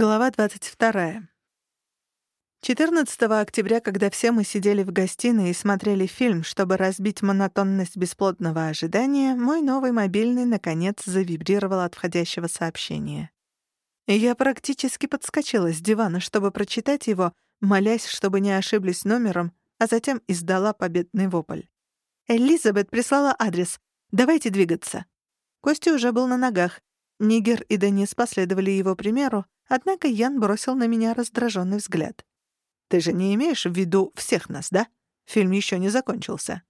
Глава 22. 14 октября, когда все мы сидели в гостиной и смотрели фильм, чтобы разбить монотонность бесплодного ожидания, мой новый мобильный, наконец, завибрировал от входящего сообщения. Я практически подскочила с дивана, чтобы прочитать его, молясь, чтобы не ошиблись номером, а затем издала победный вопль. «Элизабет прислала адрес. Давайте двигаться». Костя уже был на ногах. Нигер и Денис последовали его примеру, Однако Ян бросил на меня раздраженный взгляд. «Ты же не имеешь в виду всех нас, да? Фильм еще не закончился».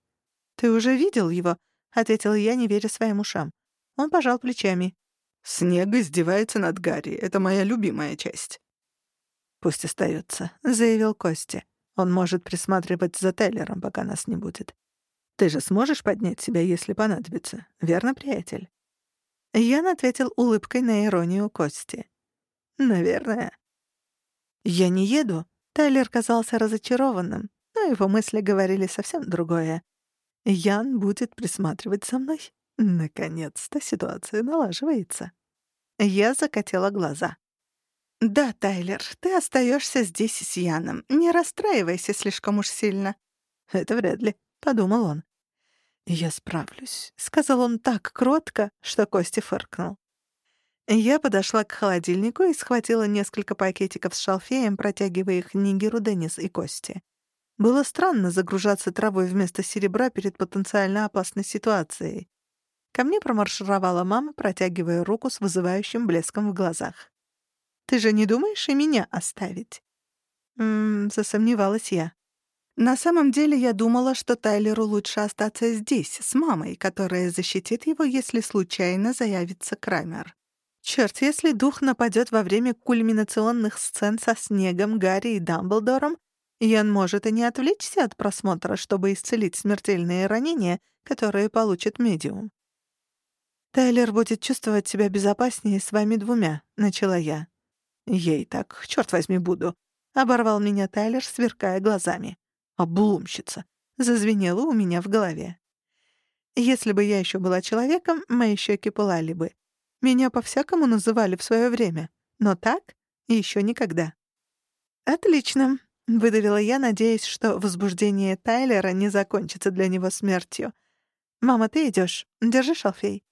«Ты уже видел его?» — ответил я, не веря своим ушам. Он пожал плечами. «Снег издевается над Гарри. Это моя любимая часть». «Пусть остается», — заявил Костя. «Он может присматривать за Тейлером, пока нас не будет. Ты же сможешь поднять себя, если понадобится, верно, приятель?» Ян ответил улыбкой на иронию Кости. Наверное. Я не еду. Тайлер казался разочарованным, но его мысли говорили совсем другое. Ян будет присматривать за мной. Наконец-то ситуация налаживается. Я закатила глаза. «Да, Тайлер, ты остаешься здесь с Яном. Не расстраивайся слишком уж сильно». «Это вряд ли», — подумал он. «Я справлюсь», — сказал он так кротко, что Костя фыркнул. Я подошла к холодильнику и схватила несколько пакетиков с шалфеем, протягивая их Нигеру, Денис и Кости. Было странно загружаться травой вместо серебра перед потенциально опасной ситуацией. Ко мне промаршировала мама, протягивая руку с вызывающим блеском в глазах. «Ты же не думаешь и меня оставить?» «Ммм», — засомневалась я. На самом деле я думала, что Тайлеру лучше остаться здесь, с мамой, которая защитит его, если случайно заявится Крамер. Черт, если дух нападет во время кульминационных сцен со Снегом, Гарри и Дамблдором, Ян может и не отвлечься от просмотра, чтобы исцелить смертельные ранения, которые получит медиум. «Тайлер будет чувствовать себя безопаснее с вами двумя», — начала я. «Ей так, черт возьми, буду», — оборвал меня Тайлер, сверкая глазами. «Облумщица», — зазвенело у меня в голове. Если бы я еще была человеком, мои щеки пылали бы. Меня по-всякому называли в свое время, но так еще никогда. «Отлично», — выдавила я, надеясь, что возбуждение Тайлера не закончится для него смертью. «Мама, ты идешь. Держи шалфей».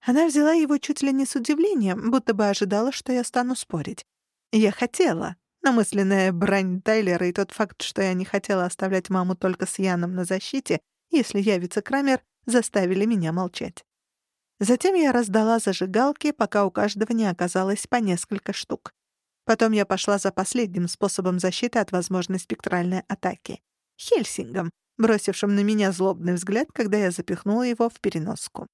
Она взяла его чуть ли не с удивлением, будто бы ожидала, что я стану спорить. Я хотела, но мысленная брань Тайлера и тот факт, что я не хотела оставлять маму только с Яном на защите, если явится Крамер, заставили меня молчать. Затем я раздала зажигалки, пока у каждого не оказалось по несколько штук. Потом я пошла за последним способом защиты от возможной спектральной атаки — Хельсингом, бросившим на меня злобный взгляд, когда я запихнула его в переноску.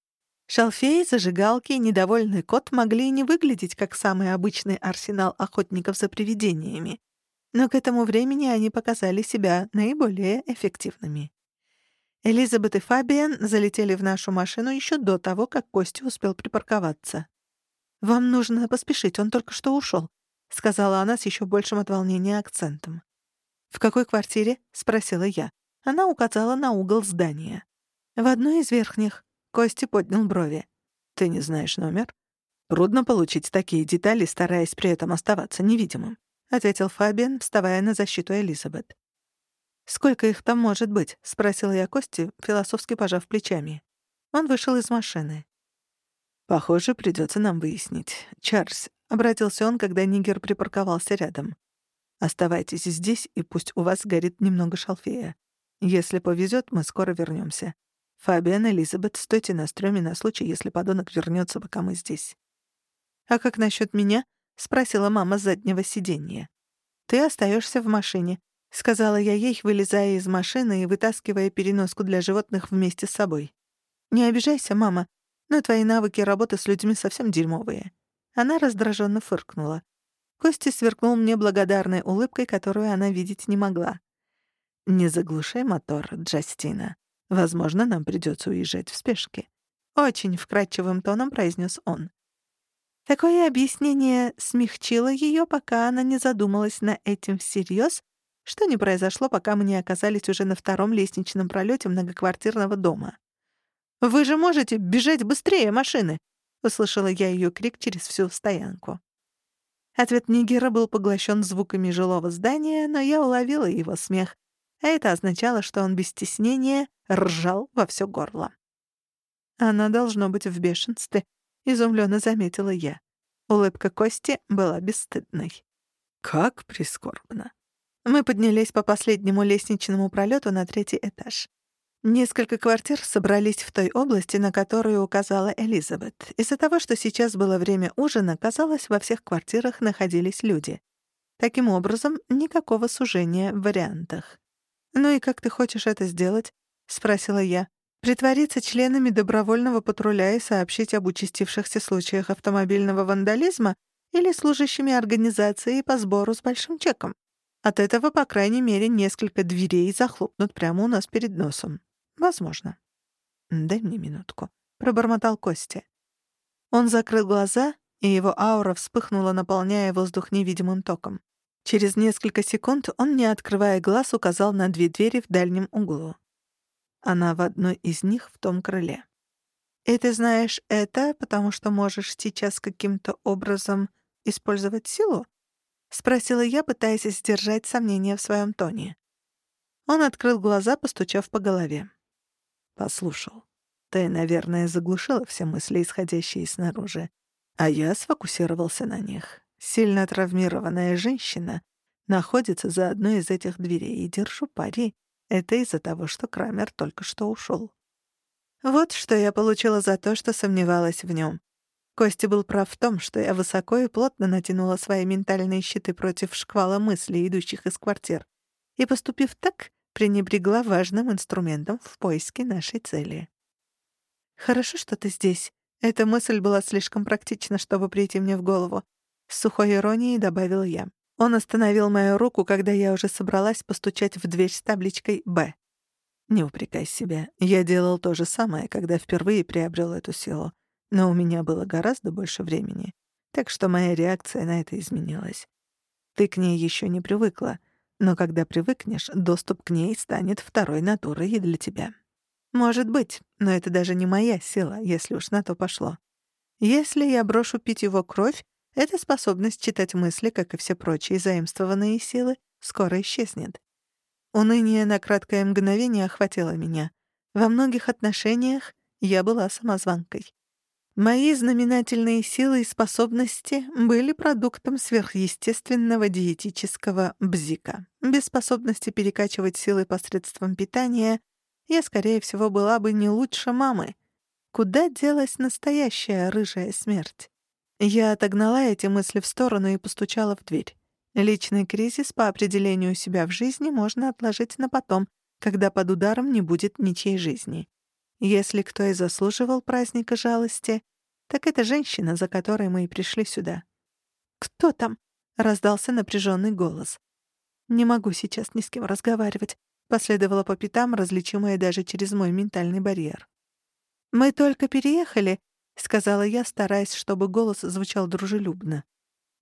Шалфеи, зажигалки и недовольный кот могли не выглядеть как самый обычный арсенал охотников за привидениями, но к этому времени они показали себя наиболее эффективными. Элизабет и Фабиан залетели в нашу машину еще до того, как Костя успел припарковаться. «Вам нужно поспешить, он только что ушел», — сказала она с еще большим от волнения акцентом. «В какой квартире?» — спросила я. Она указала на угол здания. «В одной из верхних». Костя поднял брови. «Ты не знаешь номер?» «Трудно получить такие детали, стараясь при этом оставаться невидимым», — ответил Фабиан, вставая на защиту Элизабет. «Сколько их там может быть?» — спросила я Кости, философски пожав плечами. Он вышел из машины. «Похоже, придется нам выяснить. Чарльз», — обратился он, когда Нигер припарковался рядом. «Оставайтесь здесь, и пусть у вас горит немного шалфея. Если повезет, мы скоро вернемся. Фабиан, Элизабет, стойте на стреме на случай, если подонок вернется, пока мы здесь». «А как насчет меня?» — спросила мама с заднего сиденья. «Ты остаешься в машине. — сказала я ей, вылезая из машины и вытаскивая переноску для животных вместе с собой. «Не обижайся, мама, но твои навыки работы с людьми совсем дерьмовые». Она раздраженно фыркнула. Кости сверкнул мне благодарной улыбкой, которую она видеть не могла. «Не заглушай мотор, Джастина. Возможно, нам придется уезжать в спешке». Очень вкрадчивым тоном произнес он. Такое объяснение смягчило ее, пока она не задумалась на этим всерьез что не произошло, пока мы не оказались уже на втором лестничном пролете многоквартирного дома. «Вы же можете бежать быстрее машины!» — услышала я ее крик через всю стоянку. Ответ Нигера был поглощен звуками жилого здания, но я уловила его смех, а это означало, что он без стеснения ржал во всё горло. «Она должно быть в бешенстве», — изумленно заметила я. Улыбка Кости была бесстыдной. «Как прискорбно!» Мы поднялись по последнему лестничному пролету на третий этаж. Несколько квартир собрались в той области, на которую указала Элизабет. Из-за того, что сейчас было время ужина, казалось, во всех квартирах находились люди. Таким образом, никакого сужения в вариантах. «Ну и как ты хочешь это сделать?» — спросила я. «Притвориться членами добровольного патруля и сообщить об участившихся случаях автомобильного вандализма или служащими организации по сбору с большим чеком? От этого, по крайней мере, несколько дверей захлопнут прямо у нас перед носом». Возможно. Дай мне минутку, пробормотал Костя. Он закрыл глаза, и его аура вспыхнула, наполняя воздух невидимым током. Через несколько секунд он, не открывая глаз, указал на две двери в дальнем углу. Она в одной из них в том крыле. «И ты знаешь это, потому что можешь сейчас каким-то образом использовать силу?» — спросила я, пытаясь сдержать сомнения в своем тоне. Он открыл глаза, постучав по голове. Послушал. Ты, наверное, заглушила все мысли, исходящие снаружи. А я сфокусировался на них. Сильно травмированная женщина находится за одной из этих дверей, и держу пари. Это из-за того, что Крамер только что ушел. Вот что я получила за то, что сомневалась в нем. Костя был прав в том, что я высоко и плотно натянула свои ментальные щиты против шквала мыслей, идущих из квартир. И, поступив так, пренебрегла важным инструментом в поиске нашей цели. «Хорошо, что ты здесь». Эта мысль была слишком практична, чтобы прийти мне в голову. С сухой иронией добавил я. Он остановил мою руку, когда я уже собралась постучать в дверь с табличкой «Б». «Не упрекай себя. Я делал то же самое, когда впервые приобрел эту силу. Но у меня было гораздо больше времени, так что моя реакция на это изменилась. Ты к ней еще не привыкла, но когда привыкнешь, доступ к ней станет второй натурой для тебя. Может быть, но это даже не моя сила, если уж на то пошло. Если я брошу пить его кровь, эта способность читать мысли, как и все прочие заимствованные силы, скоро исчезнет. Уныние на краткое мгновение охватило меня. Во многих отношениях я была самозванкой. Мои знаменательные силы и способности были продуктом сверхъестественного диетического бзика. Без способности перекачивать силы посредством питания я, скорее всего, была бы не лучше мамы. Куда делась настоящая рыжая смерть? Я отогнала эти мысли в сторону и постучала в дверь. Личный кризис по определению себя в жизни можно отложить на потом, когда под ударом не будет ничьей жизни. Если кто и заслуживал праздника жалости, так это женщина, за которой мы и пришли сюда. «Кто там?» — раздался напряженный голос. «Не могу сейчас ни с кем разговаривать», — последовало по пятам, различимое даже через мой ментальный барьер. «Мы только переехали», — сказала я, стараясь, чтобы голос звучал дружелюбно.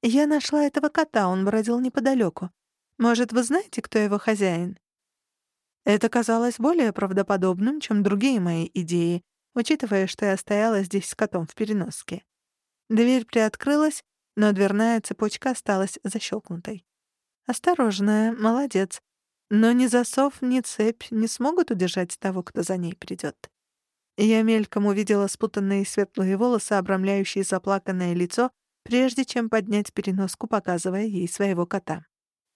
«Я нашла этого кота, он бродил неподалеку. Может, вы знаете, кто его хозяин?» Это казалось более правдоподобным, чем другие мои идеи, учитывая, что я стояла здесь с котом в переноске. Дверь приоткрылась, но дверная цепочка осталась защелкнутой. Осторожная, молодец. Но ни засов, ни цепь не смогут удержать того, кто за ней придет. Я мельком увидела спутанные светлые волосы, обрамляющие заплаканное лицо, прежде чем поднять переноску, показывая ей своего кота.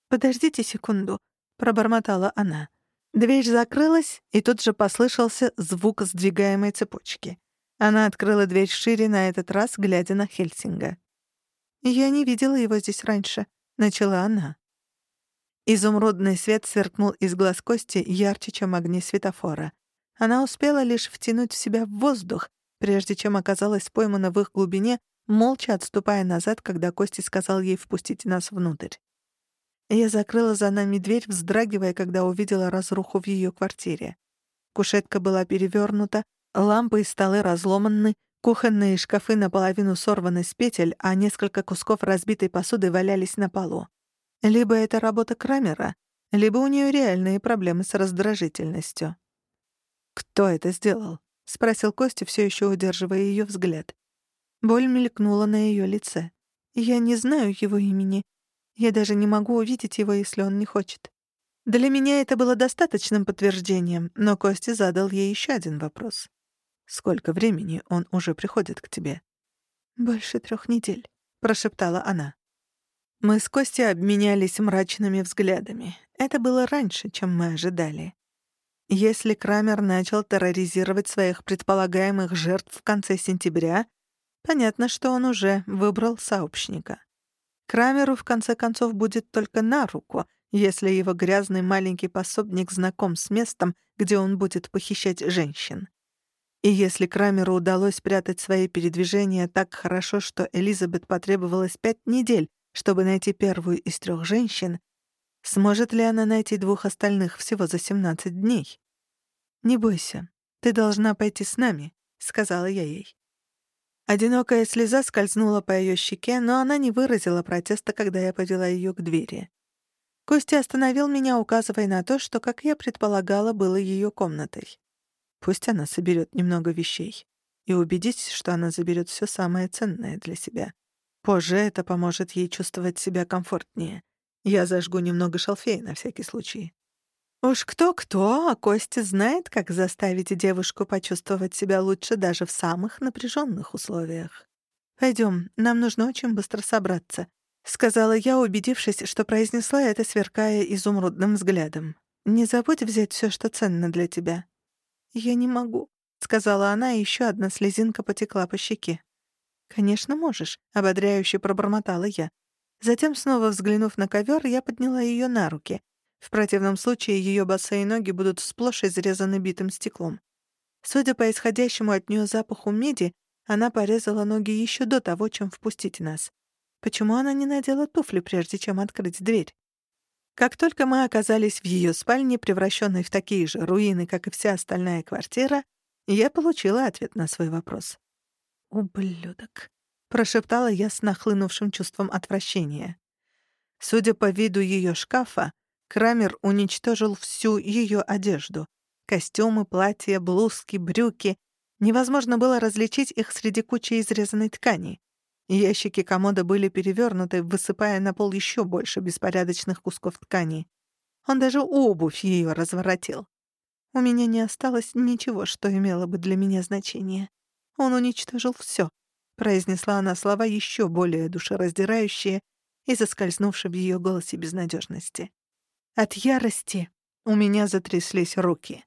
«Подождите секунду», — пробормотала она. Дверь закрылась, и тут же послышался звук сдвигаемой цепочки. Она открыла дверь шире на этот раз, глядя на Хельсинга. «Я не видела его здесь раньше», — начала она. Изумрудный свет сверкнул из глаз Кости ярче, чем огни светофора. Она успела лишь втянуть в себя воздух, прежде чем оказалась поймана в их глубине, молча отступая назад, когда Кости сказал ей впустить нас внутрь. Я закрыла за нами дверь, вздрагивая, когда увидела разруху в ее квартире. Кушетка была перевернута, лампы и столы разломаны, кухонные шкафы наполовину сорваны с петель, а несколько кусков разбитой посуды валялись на полу. Либо это работа Крамера, либо у нее реальные проблемы с раздражительностью. «Кто это сделал?» — спросил Костя, все еще удерживая ее взгляд. Боль мелькнула на ее лице. Я не знаю его имени. Я даже не могу увидеть его, если он не хочет. Для меня это было достаточным подтверждением, но Костя задал ей еще один вопрос. «Сколько времени он уже приходит к тебе?» «Больше трех недель», — прошептала она. Мы с Костей обменялись мрачными взглядами. Это было раньше, чем мы ожидали. Если Крамер начал терроризировать своих предполагаемых жертв в конце сентября, понятно, что он уже выбрал сообщника. Крамеру, в конце концов, будет только на руку, если его грязный маленький пособник знаком с местом, где он будет похищать женщин. И если Крамеру удалось спрятать свои передвижения так хорошо, что Элизабет потребовалось пять недель, чтобы найти первую из трех женщин, сможет ли она найти двух остальных всего за 17 дней? «Не бойся, ты должна пойти с нами», — сказала я ей. Одинокая слеза скользнула по ее щеке, но она не выразила протеста, когда я повела ее к двери. Костя остановил меня, указывая на то, что, как я предполагала, было ее комнатой. Пусть она соберет немного вещей. И убедитесь, что она заберет все самое ценное для себя. Позже это поможет ей чувствовать себя комфортнее. Я зажгу немного шалфея на всякий случай. Уж кто-кто, а Костя знает, как заставить девушку почувствовать себя лучше даже в самых напряженных условиях. Пойдем, нам нужно очень быстро собраться», — сказала я, убедившись, что произнесла это, сверкая изумрудным взглядом. «Не забудь взять все, что ценно для тебя». «Я не могу», — сказала она, и еще одна слезинка потекла по щеке. «Конечно, можешь», — ободряюще пробормотала я. Затем, снова взглянув на ковер, я подняла ее на руки — в противном случае ее босые ноги будут сплошь изрезаны битым стеклом. Судя по исходящему от нее запаху меди, она порезала ноги еще до того, чем впустить нас. Почему она не надела туфли, прежде чем открыть дверь? Как только мы оказались в ее спальне, превращенной в такие же руины, как и вся остальная квартира, я получила ответ на свой вопрос. «Ублюдок», — прошептала я с нахлынувшим чувством отвращения. Судя по виду ее шкафа, Крамер уничтожил всю ее одежду. Костюмы, платья, блузки, брюки. Невозможно было различить их среди кучи изрезанной ткани. Ящики комода были перевернуты, высыпая на пол еще больше беспорядочных кусков ткани. Он даже обувь ее разворотил. У меня не осталось ничего, что имело бы для меня значение. Он уничтожил все, произнесла она слова еще более душераздирающие и заскользнувшие в ее голосе безнадежности. От ярости у меня затряслись руки.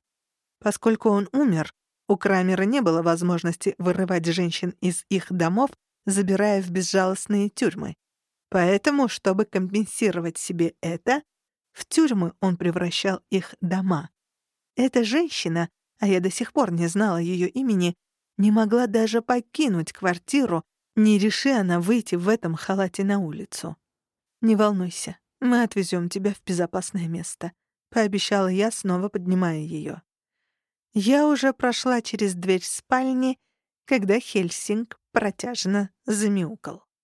Поскольку он умер, у Крамера не было возможности вырывать женщин из их домов, забирая в безжалостные тюрьмы. Поэтому, чтобы компенсировать себе это, в тюрьмы он превращал их дома. Эта женщина, а я до сих пор не знала ее имени, не могла даже покинуть квартиру, не реши она выйти в этом халате на улицу. Не волнуйся, мы отвезем тебя в безопасное место», — пообещала я, снова поднимая ее. Я уже прошла через дверь спальни, когда Хельсинг протяжно замяукал.